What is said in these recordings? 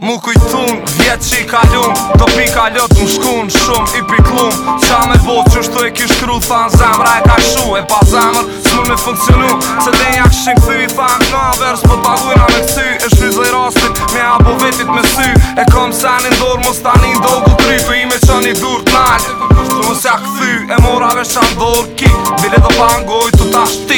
Mu kujtun, vjetë që i kalun Do pi kalot më shkun, shumë i piklun Qa me bot që shtu e kish kru, than zemra e ka shu E pa zemr, s'lu me funksionu Se dhe një akshin këthy, i than në vers Po t'aguina me këthy, e shri zë i rastin Me apo vetit me sy E kom se i ndor, mos tani ndogu kry Për i me qën i dur t'nall Mos ja këthy, e mora vesh qan Ki, bile do pangoj, tu t'asht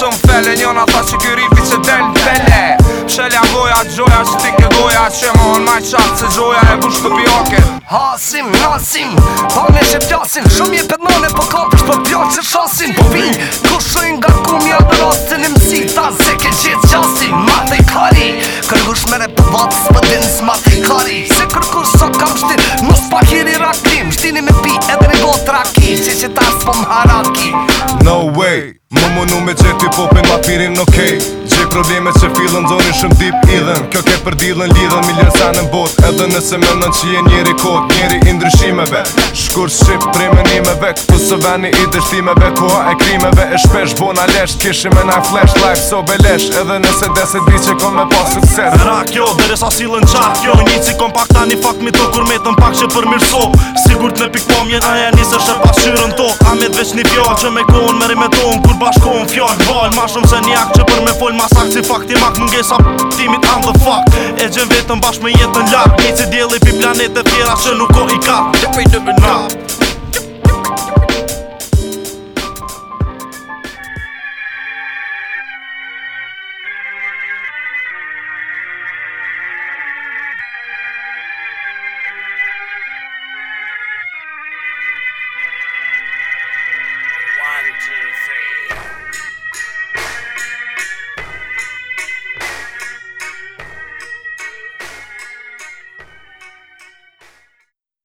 shumë fele Njën ata që kjeri pi që del në fele Shelja gjoja, që ti kjo doja Që e ma në maj qatë se gjoja e bush të pjoke Hasim, hasim, pane që t'jasin Shumë je po për nane për për pjoqë që shasin Po vinë, ku shojnë nga kumja dhe rastin e mësi Ta se ke qitë qasi Mati kari Kërgush mere për vatës për dins Mati kari Se kërgush so kam shtin Nus pa hiri rakim Shtini me pi edhe në gotë rakim Që që tarës për më munu me qeti popin papirin okej okay. Gjej problemet që fillën zonin shumë dip idhen Kjo ke për dilën lidhën miljer në bot Edhe nëse me nën që je njeri kod Njeri i ndryshimeve Shkur shqip tre menimeve Këtu së veni i dështimeve Koha e krimeve e shpesh Bona lesh Kishim e na flash Life so lesh, Edhe nëse deset di që kon me pas sukses Rak jo dhe sa silën qak jo Një që kom pak një fakt mi të kur me të pak që për mirë Sigur të me pikpom jena ja nisër veç një fjallë që me konë meri me tonë Kur bashkohën fjallë valë Ma shumë se një akë që për me folë ma sakë Si fakti makë mungesa p***timit I'm the fuck E gjën vetëm bashkë me jetën në lakë si djeli pi planetet tjera që nuk o i kapë Gjepi në në